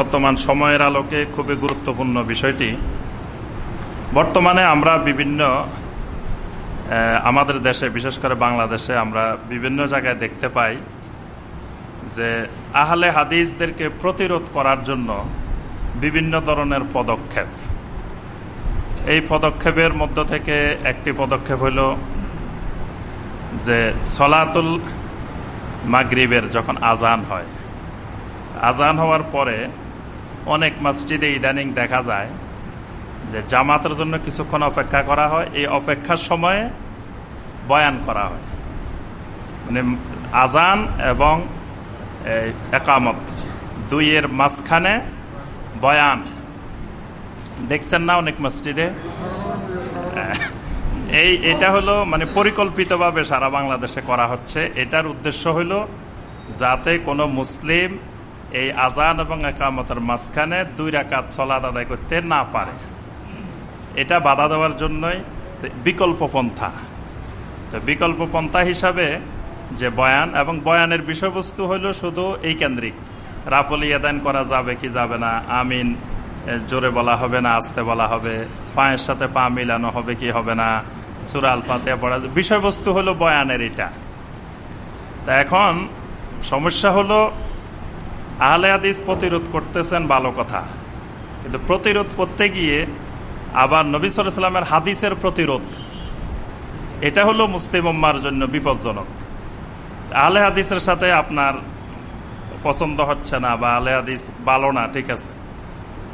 বর্তমান সময়ের আলোকে খুবই গুরুত্বপূর্ণ বিষয়টি। বর্তমানে আমরা বিভিন্ন আমাদের দেশে, বিশেষ করে বাংলাদেশে, আমরা বিভিন্ন জায়গায় দেখতে পাই যে আহলে হাদিসদেরকে প্রতিরোধ করার জন্য বিভিন্ন ধরনের পদক্ষেপ। এই পদক্ষেপের মধ্য থেকে একটি পদক্ষেপ হইল যে সলাতুল মাগরিবের যখন আজান হয় আজান হওয়ার পরে অনেক মসজিদে ইদানিং দেখা যায় যে জামাতের জন্য কিছুক্ষণ অপেক্ষা করা হয়। এই অপেক্ষার সময়ে বয়ান করা হয়। মানে আজান এবং একামত দুইয়ের মাঝখানে বয়ান। দেখছেন না অনেক মসজিদে? এই, এটা হলো মানে পরিকল্পিতভাবে সারা বাংলাদেশে করা হচ্ছে। এটার উদ্দেশ্য হলো যাতে কোনো মুসলিম এই আজান এবং একামতের মাঝখানে দুই রাকাত সলাদ আদায় করতে না পারে। এটা বাধা দেওয়ার জন্যই বিকল্প পন্থা। তো বিকল্প পন্থা হিসাবে যে বয়ান এবং বয়ানের বিষয়বস্তু হইল শুধু এই কেন্দ্রিক। রাপলি আদান করা যাবে কি যাবে না, আমিন জোরে বলা হবে না, আস্তে বলা হবে, পায়ের সাথে পা মিলানো হবে কি হবে না সুরাল পাতে পড়া বিষয়বস্তু হলো বয়ানের এটা। তা এখন সমস্যা হলো আহলে হাদিস প্রতিরোধ করতেছেন ভালো কথা। কিন্তু প্রতিরোধ করতে গিয়ে আবার নবী সালামের হাদিসের প্রতিরোধ, এটা হলো মুসলিম উম্মার জন্য বিপজ্জনক। আলে হাদিসের সাথে আপনার পছন্দ হচ্ছে না বা আলে হাদিস ভালো না, ঠিক আছে।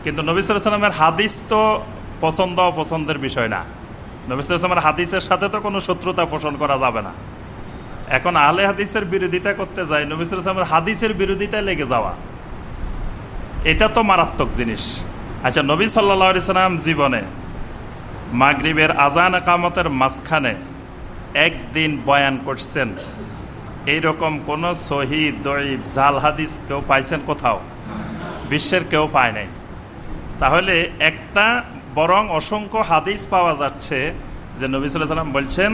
কিন্তু নবী সালামের হাদিস তো পছন্দ অপছন্দের বিষয় না। নবী সালামের হাদিসের সাথে তো কোনো শত্রুতা পোষণ করা যাবে না। এখন আলে হাদিসের বিরোধিতা করতে যায়, নবী সালামের হাদিসের বিরোধিতায় লেগে যাওয়া। এটা তো মারাত্মক জিনিস। আচ্ছা নবী সাল্লা সাল্লাম জীবনে মাগরিবের আজান একামতের মাঝখানে একদিন বয়ান করছেন, এইরকম কোন শহীদ দইব জাল হাদিস কেউ পাইছেন কোথাও? বিশ্বের কেউ পায় নাই। তাহলে একটা বরং অসংখ্য হাদিস পাওয়া যাচ্ছে যে নবী সাল্লাম বলছেন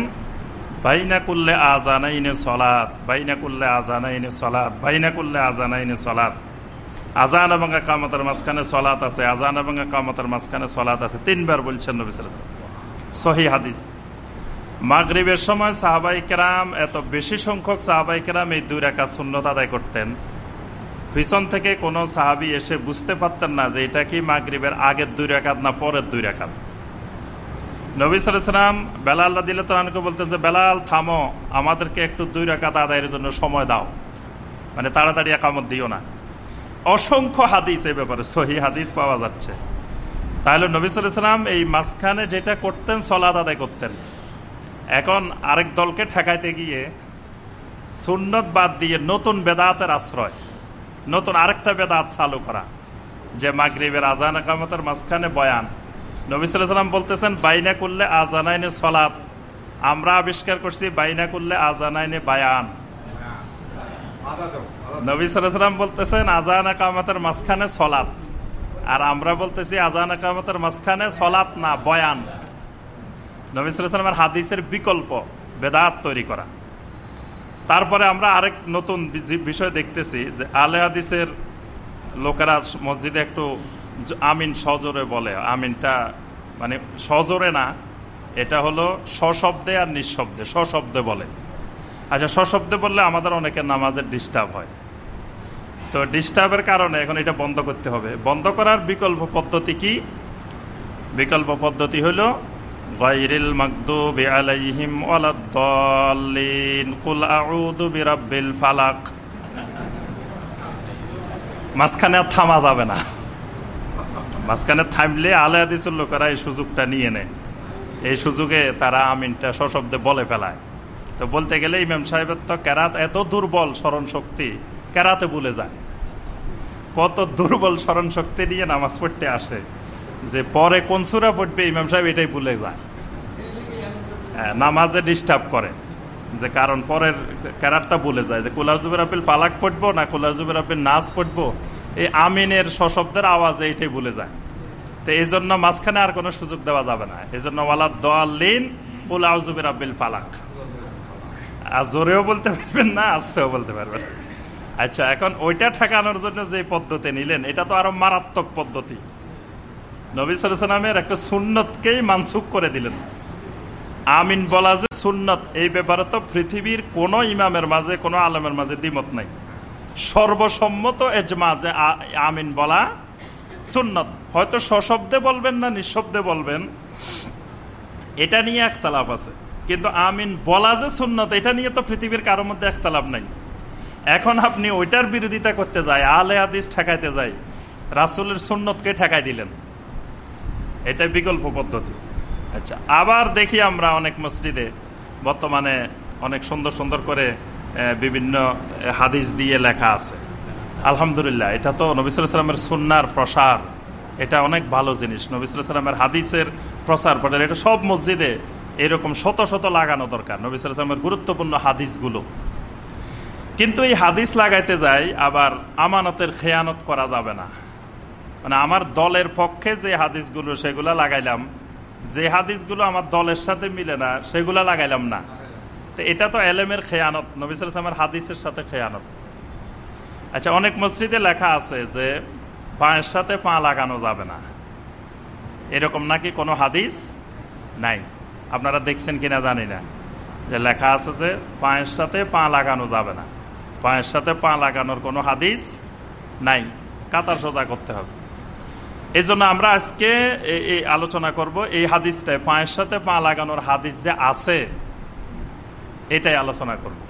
বাইনা করলে আজানাইনে সলাদ বাইনা করলে আজানাইনে সলাদ বাইনা করলে আজানাইনে সলাদ আজান এবং কামতের মাঝখানে সলাত আছে আজান এবং কামতের মাঝখানে সলাত আছে। তিনবার বলছেন নবী সাল্লাম সহি হাদিস। মাগরীবের সময় সাহাবাই কেরাম, এত বেশি সংখ্যক সাহাবাই কেরাম এই দুই রেখা শূন্যতা আদায় করতেন। পিছন থেকে কোনো সাহাবি এসে বুঝতে পারতেন না যে এটা কি মাগরীবের আগের দুই রেখাত না পরের দুই রেখাত নবী সালাম বেলাল দিলে তো বলতেন যে, বেলাল, থামো। আমাদেরকে একটু দুই রেখাত আদায়ের জন্য সময় দাও। মানে তাড়াতাড়ি একামত দিও না। অসংখ্য হাদিস এই ব্যাপারে, সহি হাদিস পাওয়া যাচ্ছে। তাহলে নবী সালাম এই মাঝখানে যেটা করতেন সলাদ আদায় করতেন। এখন আরেক দলকে ঠেকাইতে গিয়ে সুন্নত বাদ দিয়ে নতুন বেদাতের আশ্রয়, নতুন আরেকটা বেদাত চালু করা, যে মাগরীবের আজান একামতের মাঝখানে বয়ান। নবী সাল্লাম বলতেছেন, বাইনা করলে আজানাইনে সলাপ আমরা আবিষ্কার করছি, বাইনা করলে আজানাইনে বায়ান। নবী সাল্লাম বলতেছেন আজান একামতের মাঝখানে সলাপ আর আমরা বলতেছি আজান একামতের মাঝখানে সলাপ না, বয়ান। নবিসামের হাদিসের বিকল্প, বেদাত তৈরি করা। তারপরে আমরা আরেক নতুন বিষয় দেখতেছি যে, আলে হাদিসের লোকেরা মসজিদে একটু আমিন সজোরে বলে আমিনটা মানে সজোরে না, এটা হলো সশব্দে আর নিঃশব্দে, সশব্দে বলে। আচ্ছা সশব্দে বললে আমাদের অনেকের নামাজের ডিস্টার্ব হয়। তো ডিস্টার্বের কারণে এখন এটা বন্ধ করতে হবে। বন্ধ করার বিকল্প পদ্ধতি কি? বিকল্প পদ্ধতি হলো মাগদুবি আলাইহিম ওয়ালাদ-দাল্লিন, কুল আউযু বিরাব্বিল ফালাক। মাঝখানে আর থামা যাবে না। মাঝখানে থামলে আলে হাদিসের লোকেরা এই সুযোগটা নিয়ে নেয়। এই সুযোগে তারা আমিনটা সশব্দে বলে ফেলায়। তো বলতে গেলে ইমাম সাহেবের তো কেরাত এত দুর্বল স্মরণ শক্তি কেরাতে ভুলে যায়। কত দুর্বল স্মরণ শক্তি নিয়ে নামাজ পড়তে আসে যে পরে কোন সুরা পড়বে ইমাম সাহেব এটাই ভুলে যায়। নামাজে ডিস্টার্ব করে। যে কারণ পরের ক্যারারটা ভুলে যায়। যে কুলাজুবের আপিল পালাক পড়ব না কুলাজুবের আপিল নাচ পড়ব এই আমিনের সশব্দের আওয়াজে এইটাই ভুলে যায়। তো এই জন্য মাঝখানে আর কোনো সুযোগ দেওয়া যাবে না। এই জন্য ওয়ালা দলিন কুলাউজুবের আপিল পালাক আর জোরেও বলতে পারবেন না, আস্তেও বলতে পারবেন আচ্ছা এখন ওইটা ঠেকানোর জন্য যে পদ্ধতি নিলেন, এটা তো আরও মারাত্মক পদ্ধতি। নবী সালামের একটা সুন্নতকেই মানসুক করে দিলেন। আমিন বলা যে সুন্নত, এই ব্যাপারে তো পৃথিবীর কোন ইমামের মাঝে, কোনো আলমের মাঝে দ্বিমত নাই। সর্বসম্মত এজমা যে আমিন বলা সুন্নত। হয়তো সশব্দে বলবেন না, নিঃশব্দে বলবেন। এটা নিয়ে একতলাপ আছে। কিন্তু আমিন বলা যে সুন্নত, এটা নিয়ে তো পৃথিবীর কারোর মধ্যে একতলাপ নাই। এখন আপনি ওইটার বিরোধিতা করতে যায় আলে আদিস ঠেকাইতে যাই রাসুলের সুন্নতকে ঠেকাই দিলেন। এটা বিকল্প পদ্ধতি। আচ্ছা আবার দেখি আমরা অনেক মসজিদে, বর্তমানে অনেক সুন্দর সুন্দর করে বিভিন্ন হাদিস দিয়ে লেখা আছে। আলহামদুলিল্লাহ, এটা তো নবিসুল নবিসামের সুন্নার প্রসার। এটা অনেক ভালো জিনিস। নবিসামের হাদিসের প্রসার প্রচার এটা সব মসজিদে এরকম শত শত লাগানো দরকার নবিসামের গুরুত্বপূর্ণ হাদিসগুলো। কিন্তু এই হাদিস লাগাইতে যাই, আবার আমানতের খেয়ানত করা যাবে না। মানে আমার দলের পক্ষে যে হাদিসগুলো, সেগুলা লাগাইলাম। যে হাদিসগুলো আমার দলের সাথে মিলে না, সেগুলা লাগাইলাম না। তো এটা তো এলেমের খেয়ানত নবিসামের হাদিসের সাথে খেয়ানত। আচ্ছা অনেক মসজিদে লেখা আছে যে, পায়ের সাথে পা লাগানো যাবে না। এরকম নাকি কোনো হাদিস? নাই। আপনারা দেখছেন কিনা জানি না। যে লেখা আছে যে, পায়ের সাথে পা লাগানো যাবে না। পায়ের সাথে পা লাগানোর কোনো হাদিস নাই। কাতার সোজা করতে হবে। এই জন্য আমরা আজকে এই আলোচনা করব এই হাদিসটায়, পায়ের সাথে পা লাগানোর হাদিস যে আছে এটাই আলোচনা করব।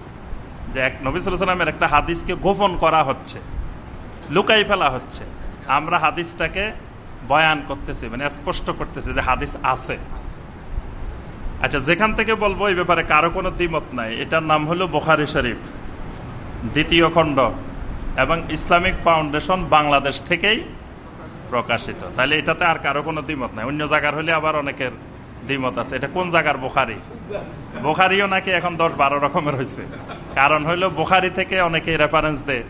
যে এক নবিসামের একটা হাদিসকে গোপন করা হচ্ছে, লুকাই ফেলা হচ্ছে। আমরা হাদিসটাকে বয়ান করতেছি মানে স্পষ্ট করতেছি যে হাদিস আছে। আচ্ছা যেখান থেকে বলব এই ব্যাপারে কারও কোনো দ্বিমত নাই। এটার নাম হলো বোখারি শরীফ, দ্বিতীয় খণ্ড, এবং ইসলামিক ফাউন্ডেশন বাংলাদেশ থেকেই প্রকাশিত। তাহলে এটাতে আর কারও কোনো দ্বিমত নাই। অন্য জায়গার হলে আবার অনেকের দ্বিমত আছে। এটা কোন জায়গার বোখারি? বোখারিও নাকি এখন দশ বারো রকমের হয়েছে কারণ হইল বোখারি থেকে অনেকে রেফারেন্স দেয়।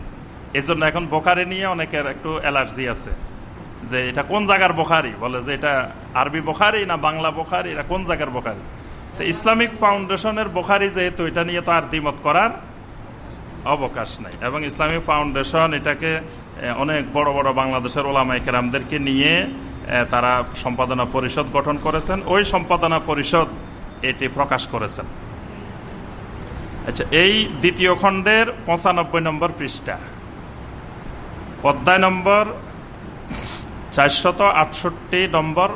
এই জন্য এখন বোখারি নিয়ে অনেকের একটু অ্যালার্জি আছে। যে এটা কোন জায়গার বোখারি? বলে যে এটা আরবি বোখারি না বাংলা বোখারি, এটা কোন জায়গার বোখারি? তো ইসলামিক ফাউন্ডেশনের বোখারি যেহেতু, এটা নিয়ে তো আর দ্বিমত করার অবকাশ নাই। এবং ইসলামিক ফাউন্ডেশন এটাকে অনেক বড় বড় বাংলাদেশের ওলামাই কেরামদেরকে নিয়ে তারা সম্পাদনা পরিষদ গঠন করেছেন। ওই সম্পাদনা পরিষদ এটি প্রকাশ করেছেন। আচ্ছা এই দ্বিতীয় খণ্ডের পঁচানব্বই নম্বর পৃষ্ঠা। অধ্যায় নম্বর চারশত আটষট্টি নম্বর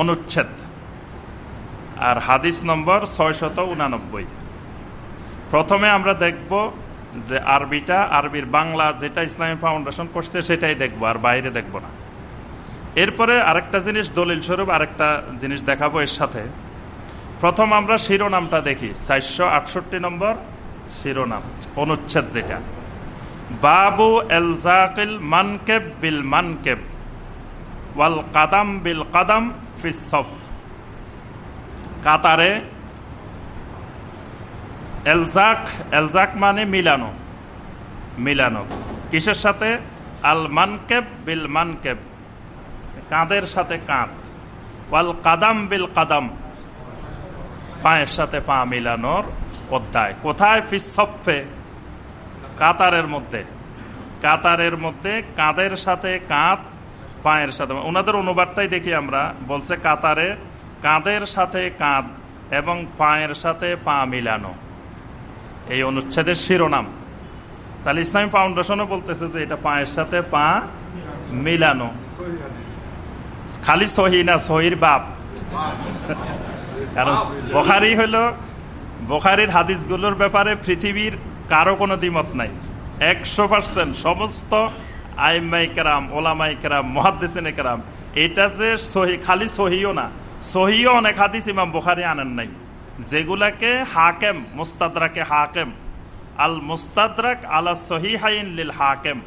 অনুচ্ছেদ। আর হাদিস নম্বর ছয়শত উনানব্বই। প্রথমে আমরা দেখব যে আরবিটা, আরবির বাংলা যেটা ইসলামী ফাউন্ডেশন করছে সেটাই দেখব, আর বাইরে দেখব না। এরপরে আরেকটা জিনিস দলিল স্বরূপ আরেকটা জিনিস দেখাবো এর সাথে। প্রথম আমরা শিরোনামটা দেখি, চারশো আটষট্টি নম্বর শিরোনাম, অনুচ্ছেদ যেটা। বাবু এলজাকিল মানকেব বিল মানকেব, ওয়াল কাদাম বিল কাদাম ফিসফ কাতারে এলজাক এলজাক মানে মিলানো মিলানো। কিসের সাথে? আল মানকেব বিল মানকেব। কাঁধের সাথে কাঁধ। ওয়াল কাদাম বিল কাদাম। পায়ের সাথে পা মিলানোর অধ্যায়। কোথায়? ফিসফে কাতারের মধ্যে। কাতারের মধ্যে কাঁধের সাথে কাঁধ, পায়ের সাথে ওনাদের অনুবাদটাই দেখি আমরা। বলছে কাতারে কাঁধের সাথে কাঁধ এবং পায়ের সাথে পা মিলানো। এই অনুচ্ছেদের শিরোনাম। তাহলে ইসলামী ফাউন্ডেশনও বলতেছে যে এটা পায়ের সাথে পা মিলানো। খালি সহি না সহির বাপ? কারণ বোখারি হইল, বোখারির হাদিসগুলোর ব্যাপারে পৃথিবীর কারও কোনো দ্বিমত নাই। একশো পার্সেন্ট সমস্ত আইমাই কেরাম ওলামাই কেরাম, মহাদ্দেসিন কেরাম, এটা যে সহি, খালি সহিও না, সহিও অনেক হাদিস ইমাম বোখারি আনেন নাই। যেগুলাকে হাকেম, মুস্তাদরাকে হাকেম, আল মুস্তাদরাক আলা সহিহাইন লিল হাকেম।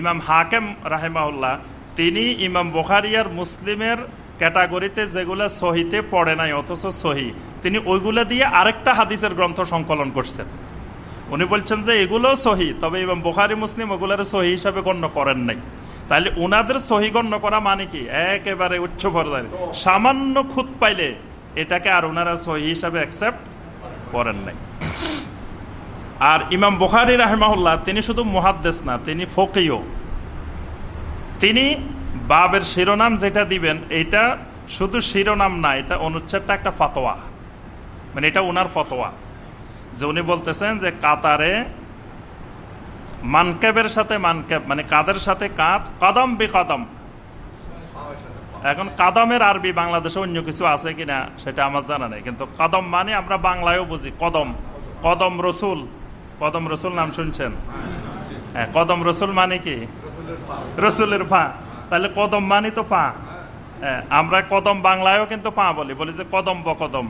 ইমাম হাকেম রাহেমাউল্লাহ তিনি ইমাম বোখারিয়ার মুসলিমের ক্যাটাগরিতে যেগুলো সহিতে পড়ে নাই, অথচ সহি। তিনি ওইগুলো দিয়ে আরেকটা হাদিসের গ্রন্থ সংকলন করছেন। উনি বলছেন যে এগুলো সহি, তবে ইমাম বোখারি, মুসলিম ওগুলার সহি হিসাবে গণ্য করেন নাই। তাহলে উনাদের সহি গণ্য করা মানে কি? একেবারে উচ্চ পর্যায়ে সামান্য খুদ পাইলে এটাকে আর ওনারা সহি হিসাবে অ্যাকসেপ্ট করেন নাই। আর ইমাম বুখারি রাহেমাহুল্লাহ, তিনি শুধু মহাদ্দেশ না, তিনি ফকিও তিনি বাবের শিরোনাম যেটা দিবেন, এটা শুধু শিরোনাম না, এটা অনুচ্ছেদটা একটা ফতোয়া। মানে এটা ওনার ফতোয়া। যে উনি বলতেছেন যে কাতারে মানকেবের সাথে মানকেব মানে কাদের সাথে কাঁত? কদম বি কদম এখন কাদমের আরবি বাংলাদেশে অন্য কিছু আছে কিনা, সেটা আমার জানা নেই। কিন্তু কদম মানে আমরা বাংলায়ও বুঝি, কদম। কদম রসুল। কদম রসুল নাম শুনছেন? হ্যাঁ কদম রসুল মানে কি? রসুলের পা। তাহলে কদম মানি তো পা। আমরা কদম বাংলায়ও কিন্তু পা বলি বলি যে কদম বকদম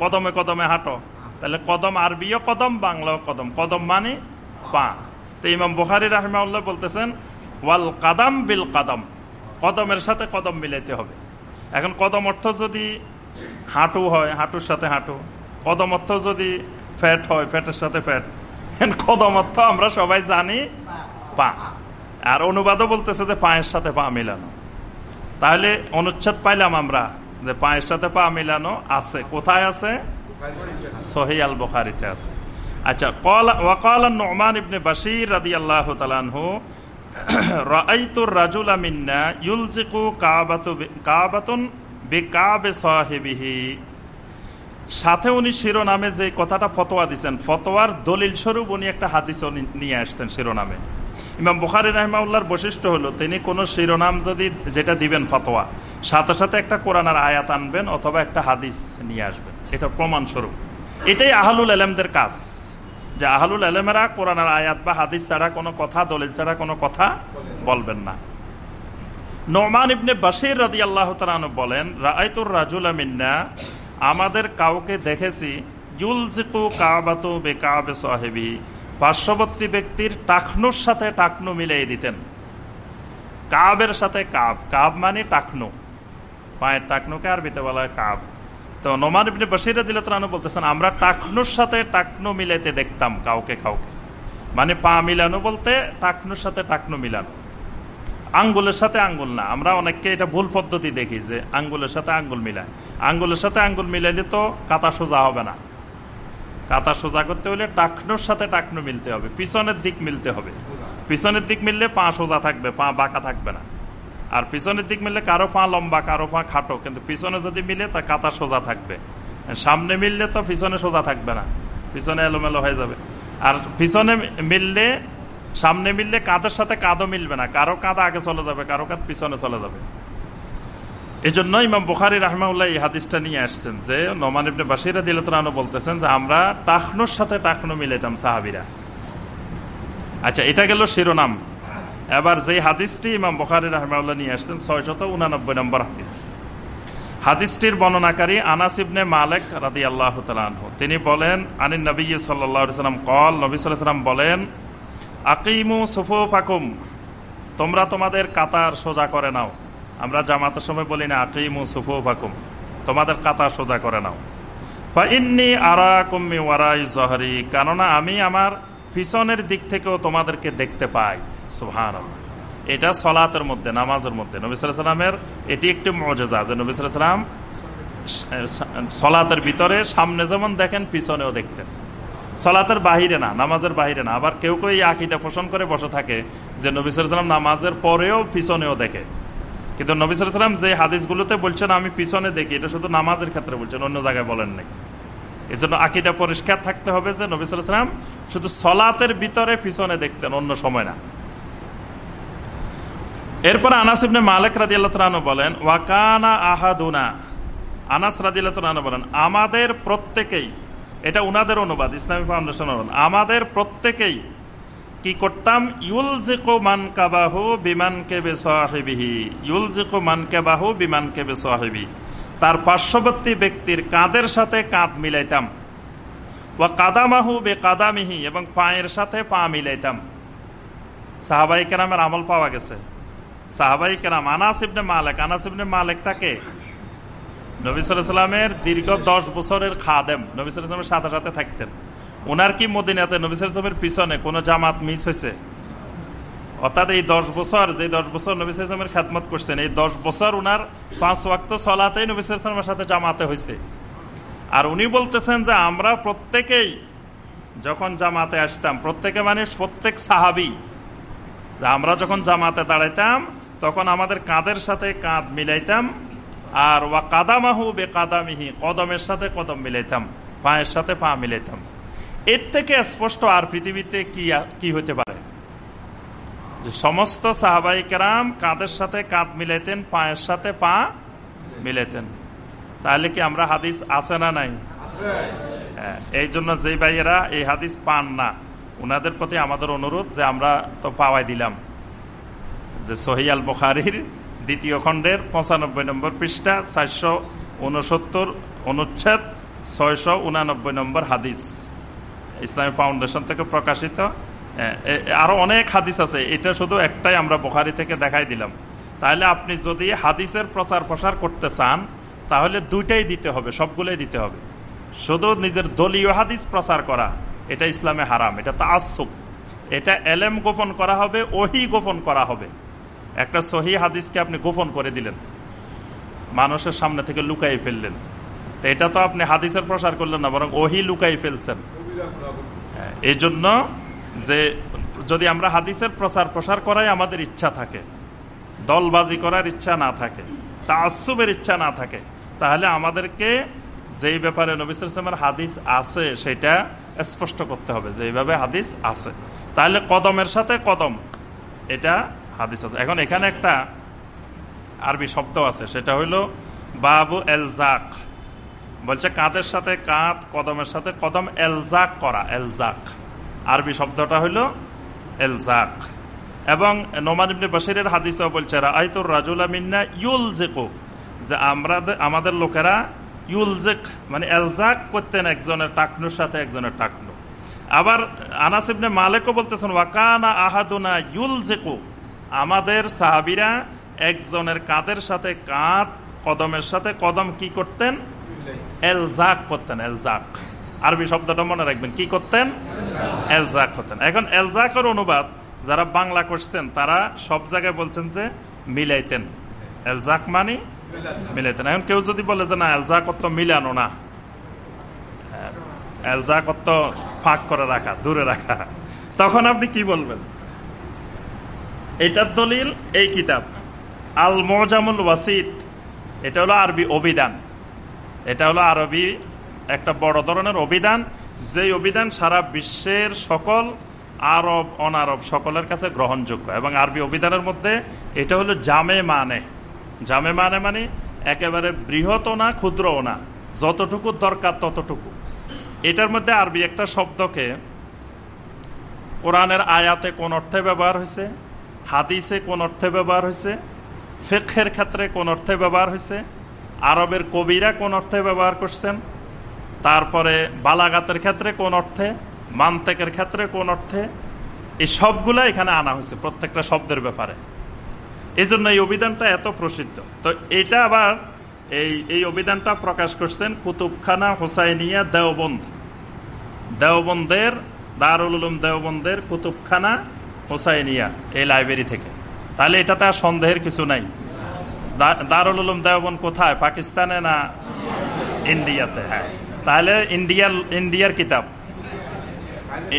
কদমে। কদমে হাঁটো। তাহলে কদম আরবিও কদম বাংলাও কদম। কদম মানে পা। তো ইমাম বুখারি রাহমাউল্লাহ বলতেছেন, ওয়াল কাদাম বিল কাদম। কদমের সাথে কদম মিলাইতে হবে। এখন কদম অর্থ যদি হাঁটু হয়, হাঁটুর সাথে হাঁটু। কদম অর্থ যদি ফ্যাট হয়, ফ্যাটের সাথে ফ্যাট। কদম অর্থ আমরা সবাই জানি, পা। আর অনুবাদও বলতেছে যে পায়ের সাথে পা মিলানো। তাহলে অনুচ্ছেদ পাইলাম আমরা যে পায়ের সাথে পা মিলানো আছে। কোথায় আছে? সহি আল বখারিতে আছে। আচ্ছা ওয়াকাল নোমান ইবনে বাসির রাদি আল্লাহ তালানহু রাইতুর রাজুল আমিন্না ইউলজিকু কাবাতু কাবাতুন বেকাবে সাহেবিহি। সাথে উনি শিরোনামে যে কথাটা ফতোয়া দিচ্ছেন ফতোয়ার দলিল স্বরূপ উনি একটা হাদিস নিয়ে আসছেন শিরোনামে। ইমাম বুখারি রহমাউল্লার বৈশিষ্ট্য হলো, তিনি কোনো শিরোনাম যদি যেটা দিবেন ফতোয়া, সাথে সাথে একটা কোরআনার আয়াত আনবেন অথবা একটা হাদিস নিয়ে আসবেন। এটা প্রমাণস্বরূপ এটাই আহলুল আলমদের কাজ, যে আহলুল আলমেরা কোরআনার আয়াত বা হাদিস ছাড়া কোনো কথা, দলিল ছাড়া কোনো কথা বলবেন না। নোমান ইবনে বাসির রাদি আল্লাহ তালু বলেন রায়তুর রাজুল আমিন্না আমাদের কাউকে দেখেছি, ইউলজিকু কাবাতু বে কাবে সাহেবি। পার্শ্ববর্তী ব্যক্তির টাকনুর সাথে টাকনু মিলিয়ে দিতেন। কাবের সাথে কাব। কাব মানে টাকনু। পায়ের টাকনুকে আরবিতে বলা হয় কাব। তো নোমান ইবনে বসিরা দিল ত্রাণু বলতেছেন, আমরা টাকনুর সাথে টাকনু মিলাইতে দেখতাম কাউকে কাউকে। মানে পা মিলানো বলতে টাকনুর সাথে টাকনু মিলানো। আঙ্গুলের সাথে আঙ্গুল না। আমরা অনেককে এটা ভুল পদ্ধতি দেখি যে আঙ্গুলের সাথে আঙ্গুল মিলায়। আঙ্গুলের সাথে আঙ্গুল মিলাইলে তো কাতা সোজা হবে না। কাতা সোজা করতে হলে টাকনোর সাথে টাকনো মিলতে হবে, পিছনের দিক মিলতে হবে। পিছনের দিক মিললে পা সোজা থাকবে, পা বাঁকা থাকবে না। আর পিছনের দিক মিললে কারও পা লম্বা, কারও পা খাটো, কিন্তু পিছনে যদি মিলে তা কাতা সোজা থাকবে। সামনে মিললে তো পিছনে সোজা থাকবে না, পিছনে এলোমেলো হয়ে যাবে। আর পিছনে মিললে, সামনে মিললে কাঁধের সাথে কাঁধও মিলবে না, কারও কাঁধ আগে চলে যাবে, কারও কাঁধ পিছনে চলে যাবে। এই জন্য ইমাম বুখারি রাহমাউল্লাহ এই হাদিসটা নিয়ে আসছেন যে নমান ইবনে বাসিরা দিলতরানো বলতেছেন যে আমরা টাকনোর সাথে টাকনো মিলেতাম সাহাবিরা। আচ্ছা এটা গেল শিরোনাম। এবার যে হাদিসটি ইমাম বখারি রহমাউল্লাহ নিয়ে আসছেন, ছয়শত উনানব্বই নম্বর হাদিস। হাদিসটির বর্ণনাকারী আনাসিবনে মালেক রাদি আল্লাহ তিনি বলেন, আনিন নবী সাল্লাম কল নবী সাল্লাম বলেন, আকিমু সুফু ফাকুম তোমরা তোমাদের কাতার সোজা করে নাও। আমরা জামাতের সময় বলি না আকিমু সুফু ফাকুম তোমাদের কাতা সোজা করে নাও। ইন্নি আরা কুম্মি ওয়ারাই জহরি, কেননা আমি আমার পিছনের দিক থেকেও তোমাদেরকে দেখতে পাই। সুহান এটা সলাতের মধ্যে, নামাজের মধ্যে। নবিসামের এটি একটি মজেজা যে নবিসাম সলাতের ভিতরে, সামনে যেমন দেখেন, পিছনেও দেখতেন। সলাতের বাহিরে না, নামাজের বাহিরে না। আবার কেউ কেউ এই আকিটা পোষণ করে বসে থাকে যে নবিসাম নামাজের পরেও পিছনেও দেখে। কিন্তু নবিসাম যে হাদিসগুলোতে বলছেন, আমি পিছনে দেখি। এটা শুধু নামাজের ক্ষেত্রে বলছেন, অন্য জায়গায় বলেন নাই। এই জন্য আকিটা পরিষ্কার থাকতে হবে যে নবিসাম শুধু সলাতের ভিতরে পিছনে দেখতেন, অন্য সময় না। এরপর আনাস ইবনে মালিক রাদিয়াল্লাহু বলেন ওয়াকানা আহাদুনা। আনাস রাদিয়াল্লাহু বলেন, আমাদের প্রত্যেকেই, এটা উনাদের অনুবাদ, ইসলামী ফাউন্ডেশন আমাদের প্রত্যেকেই কি করতাম? ইউলজিকো মান কাবাহু বিমান কেবে সাহেবিহি। ইউলজিকো মান কেবাহু বিমান কেবে সাহেবি। তার পার্শ্ববর্তী ব্যক্তির কাঁধের সাথে কাঁধ মিলাইতাম। ওয়া কাদামাহু বে কাদামিহি এবং পায়ের সাথে পা মিলাইতাম। সাহাবাই কেরামের আমল পাওয়া গেছে। সাহাবাই কেরাম আনাসিবনে মালেক আনাসিবনে মালেকটাকে নবিসামের দীর্ঘ দশ বছরের খাদেম। নবিসামের সাথে সাথে থাকতেন। ওনার কি মদিনাতে নবিসামের পিছনে কোনো জামাত মিস হয়েছে? অর্থাৎ এই দশ বছর, যে দশ বছর নবিসামের খ্যাতমত করছেন, এই দশ বছর উনার পাঁচ ওয়াক্ত চলাতেই নবিসামের সাথে জামাতে হয়েছে। আর উনি বলতেছেন যে আমরা প্রত্যেকেই যখন জামাতে আসতাম, প্রত্যেকে মানে প্রত্যেক সাহাবি আমরা যখন জামাতে দাঁড়াইতাম, তখন আমাদের কাঁধের সাথে কাঁধ মিলাইতাম, আর ওয়া কাদামাহু বে কাদামিহি কদমের সাথে কদম মিলাইতাম, পায়ের সাথে পা মিলাইতাম। এর থেকে স্পষ্ট আর পৃথিবীতে কি কি হতে পারে? যে সমস্ত সাহাবাই কেরাম কাঁধের সাথে কাঁধ মিলাইতেন পায়ের সাথে পা মিলাইতেন। তাহলে কি আমরা হাদিস আছে না নাই? হ্যাঁ, এই জন্য যে ভাইয়েরা এই হাদিস পান না ওনাদের প্রতি আমাদের অনুরোধ যে আমরা তো পাওয়াই দিলাম। যে সহিয়াল বখারির দ্বিতীয় খণ্ডের পঁচানব্বই নম্বর পৃষ্ঠা চারশো উনসত্তর অনুচ্ছেদ ছয়শো উনানব্বই নম্বর হাদিস। ইসলামী ফাউন্ডেশন থেকে প্রকাশিত। আরও অনেক হাদিস আছে, এটা শুধু একটাই আমরা বোখারি থেকে দেখাই দিলাম। তাহলে আপনি যদি হাদিসের প্রচার প্রসার করতে চান, তাহলে দুইটাই দিতে হবে, সবগুলোই দিতে হবে। শুধু নিজের দলীয় হাদিস প্রচার করা, এটা ইসলামে হারাম, এটা তাসুব এটা এলেম গোপন করা হবে, ওহি গোপন করা হবে। একটা সহি হাদিসকে আপনি গোপন করে দিলেন। মানুষের সামনে থেকে লুকাই ফেললেন। তো এটা তো আপনি হাদিসের প্রসার করলেন না, বরং ওহি লুকাই ফেলছেন। এই জন্য যে যদি আমরা হাদিসের প্রচার প্রসার করাই আমাদের ইচ্ছা থাকে, দলবাজি করার ইচ্ছা না থাকে তা তাসুবের ইচ্ছা না থাকে, তাহলে আমাদেরকে যেই ব্যাপারে নবিসের হাদিস আছে সেটা স্পষ্ট করতে হবে, যে এইভাবে হাদিস আছে। তাহলে কদমের সাথে কদম, এটা হাদিস আছে। এখন এখানে একটা আরবি শব্দ আছে, সেটা হইল বাবু এলজাক। বলছে কাঁধের সাথে কাঁধ কদমের সাথে কদম, এলজাক করা, এলজাক। আরবি শব্দটা হইল এলজাক। এবং নোমান বসিরের হাদিসও বলছে আইতুর রাজুলা মিন্না ইউল জেকো যে আমরা আমাদের লোকেরা ইউলজেক মানে এলজাক করতেন একজনের টাকনুর সাথে একজনের টাকনু। আবার আনাস ইবনে মালেকও বলতেছেন ওয়াকানা আহাদুনা ইউলজেকো। আমাদের সাহাবিরা একজনের কাঁধের সাথে কাঁধ কদমের সাথে কদম কি করতেন? এলজাক করতেন, এলজাক। আরবি শব্দটা মনে রাখবেন। কি করতেন? এলজাক করতেন। এখন এলজাকের অনুবাদ, যারা বাংলা করছেন, তারা সব জায়গায় বলছেন যে মিলাইতেন। এলজাক মানে মিলাইতেন। এখন কেউ যদি বলে যে, না, এলজাক অত মিলানো না। এলজাক অত ফাঁক করে রাখা, দূরে রাখা। তখন আপনি কি বলবেন? এটার দলিল এই কিতাব। আল মজামুল ওয়াসিদ এটা হলো আরবি অভিধান। এটা হলো আরবি একটা বড় ধরনের অভিধান। যেই অভিধান সারা বিশ্বের সকল আরব, অনারব সকলের কাছে গ্রহণযোগ্য। এবং আরবি অভিধানের মধ্যে এটা হলো জামে মানে। জামে মানে মানে একেবারে বৃহৎ না, ক্ষুদ্রও না। যতটুকু দরকার ততটুকু। এটার মধ্যে আরবি একটা শব্দকে কোরআনের আয়াতে কোন অর্থে ব্যবহার হয়েছে? হাদিসে কোন অর্থে ব্যবহার হয়েছে? ফেকের ক্ষেত্রে কোন অর্থে ব্যবহার হয়েছে? আরবের কবিরা কোন অর্থে ব্যবহার করছেন? তারপরে বালাগাতের ক্ষেত্রে কোন অর্থে? মানতেকের ক্ষেত্রে কোন অর্থে? এই সবগুলা এখানে আনা হয়েছে, প্রত্যেকটা শব্দের ব্যাপারে। এই জন্য এই অভিধানটা এত প্রসিদ্ধ। তো এটা আবার এই এই অভিধানটা প্রকাশ করছেন কুতুবখানা হোসাইনিয়া দেওবন্দ। দেওবন্দের, দারুল উলুম দেওবন্দের কুতুবখানা হোসাইনিয়া এই লাইব্রেরি থেকে। তাহলে এটাতে আর সন্দেহের কিছু নাই। দারুল উলুম দেওবন্দ কোথায়? পাকিস্তানে না ইন্ডিয়াতে? হ্যাঁ। তাহলে ইন্ডিয়ার ইন্ডিয়ার কিতাব।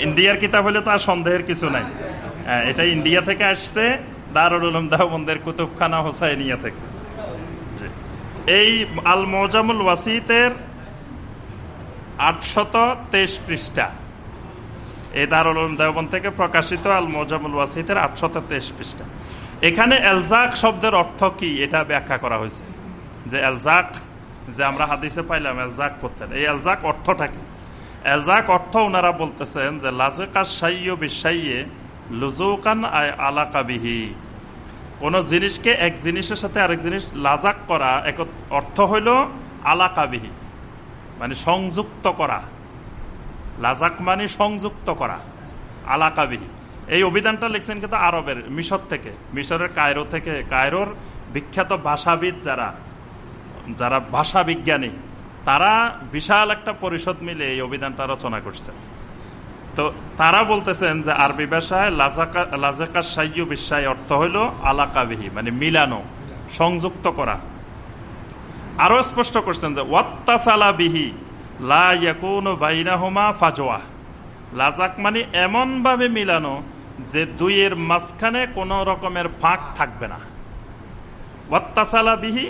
ইন্ডিয়ার কিতাব হলে তো আর সন্দেহের কিছু নাই। হ্যাঁ এটা ইন্ডিয়া থেকে আসছে, দারুল উলুম দেওবন্দের কুতুবখানা হোসাইনিয়া থেকে। এই আল মজামুল ওয়াসিতের আটশত তেইশ পৃষ্ঠা। এই দারুল উলুম দেওবন্দ থেকে প্রকাশিত আল মজামুল ওয়াসিতের আটশত তেইশ পৃষ্ঠা। এখানে এলজাক শব্দের অর্থ কি? এটা ব্যাখ্যা করা হয়েছে। যে এলজাক, যে আমরা হাদিসে পাইলাম, এলজাক করতেন। এই এলজাক অর্থটা কি? এলজাক অর্থ ওনারা বলতেছেন যে, লাজেকা সাইয় বিশ্বাইয়ে আয় আলাকাবিহি কোন জিনিসকে এক জিনিসের সাথে আরেক জিনিস লাজাক করা, এক অর্থ হইল আলাকাবিহি মানে সংযুক্ত করা। লাজাক মানে সংযুক্ত করা আলাকাবিহি এই অভিধানটা লিখছেন কিন্তু আরবের, মিশর থেকে, মিশরের কায়রো থেকে। কায়রোর বিখ্যাত ভাষাবিদ যারা যারা ভাষা বিজ্ঞানী, তারা বিশাল একটা পরিষদ মিলে এই অভিধানটা রচনা করছে। তো তারা বলতেছেন যে আরবি ভাষায় লাজাকা সাইয়ু বিশ্বায় অর্থ হইল আলাকাবিহি মানে মিলানো, সংযুক্ত করা। আরও স্পষ্ট করছেন যে, ওয়াত্তাসালা বিহি লাইনা হোমা ফাজোয়া লাজাক মানে এমনভাবে মিলানো যে দুইয়ের মাঝখানে কোনো রকমের ফাঁক থাকবে না। ওয়াত্তাসালা বিহি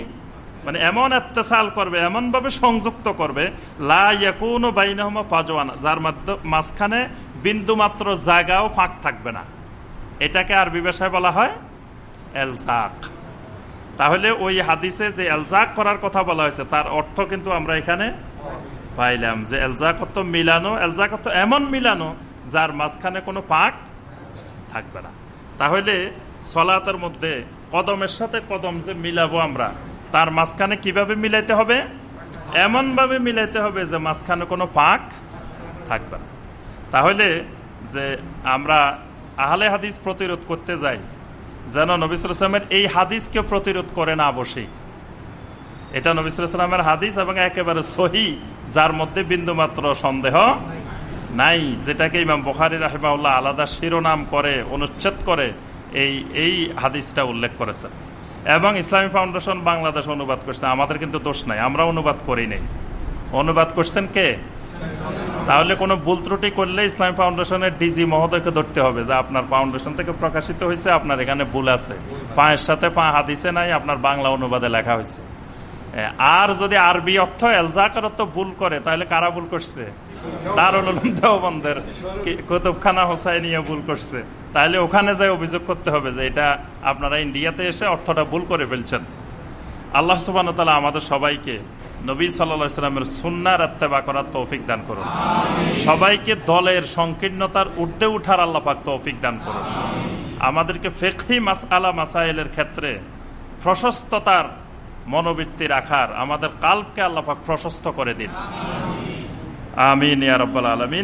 মানে এমন এত্তেসাল করবে, এমনভাবে সংযুক্ত করবে লাইয়াকুনো বাইনহমা ফাজওয়ানা, যার মাঝখানে বিন্দু মাত্র জায়গাও ফাঁক থাকবে না। এটাকে আরবি ভাষায় বলা হয় এলজাক। তাহলে ওই হাদিসে যে এলজাক করার কথা বলা হয়েছে, তার অর্থ কিন্তু আমরা এখানে পাইলাম যে এলজাকত মিলানো এলজাকত এমন মিলানো, যার মাঝখানে কোনো পাক থাকবে না। তাহলে সলাতের মধ্যে কদমের সাথে কদম যে মিলাবো আমরা, তার মাঝখানে কীভাবে মিলাইতে হবে? এমনভাবে মিলাইতে হবে যে মাঝখানে কোনো পাক থাকবে না। তাহলে যে আমরা আহলে হাদিস প্রতিরোধ করতে যাই, যেন নবিসামের এই হাদিসকে প্রতিরোধ করে না বসেই এটা নবিসামের হাদিস এবং একেবারে সহি, যার মধ্যে বিন্দুমাত্র সন্দেহ নাই, যেটাকে ইমাম বখারি রাহেবাউল্লাহ আলাদা শিরোনাম করে, অনুচ্ছেদ করে, এই এই হাদিসটা উল্লেখ করেছেন। এবং ইসলামী ফাউন্ডেশন বাংলাদেশ অনুবাদ করছে, আমাদের কিন্তু দোষ নাই, আমরা অনুবাদ করি নেই। অনুবাদ করছেন কে? তাহলে কোনো ভুল ত্রুটি করলে ইসলামী ফাউন্ডেশনের ডিজি মহোদয়কে ধরতে হবে, যে আপনার ফাউন্ডেশন থেকে প্রকাশিত হয়েছে, আপনার এখানে ভুল আছে। পায়ের সাথে পা হাদিসে নাই, আপনার বাংলা অনুবাদে লেখা হয়েছে। আর যদি আরবি অর্থ এলজাকার অর্থ ভুল করে, তাহলে কারা ভুল করছে? দারুল দেওবন্দের কুতুবখানা হোসাইনিয়া ভুল করছে। তাহলে ওখানে যাই অভিযোগ করতে হবে যে এটা আপনারা ইন্ডিয়াতে এসে অর্থটা ভুল করে ফেলছেন। আল্লাহ সুবান তালা আমাদের সবাইকে নবী সাল্লামের সুন্নার আত্মেবা করার তৌফিক দান করুন। সবাইকে দলের সংকীর্ণতার ঊর্ধ্বে উঠার আল্লাপাক তৌফিক দান করুন। আমাদেরকে ফেকি মাস আলা মাসাইলের ক্ষেত্রে প্রশস্ততার মনোবৃত্তি রাখার আমাদের কাল্পকে আল্লাপাক প্রশস্ত করে দিন। আমিন ইয়ারব্বাল আলমিন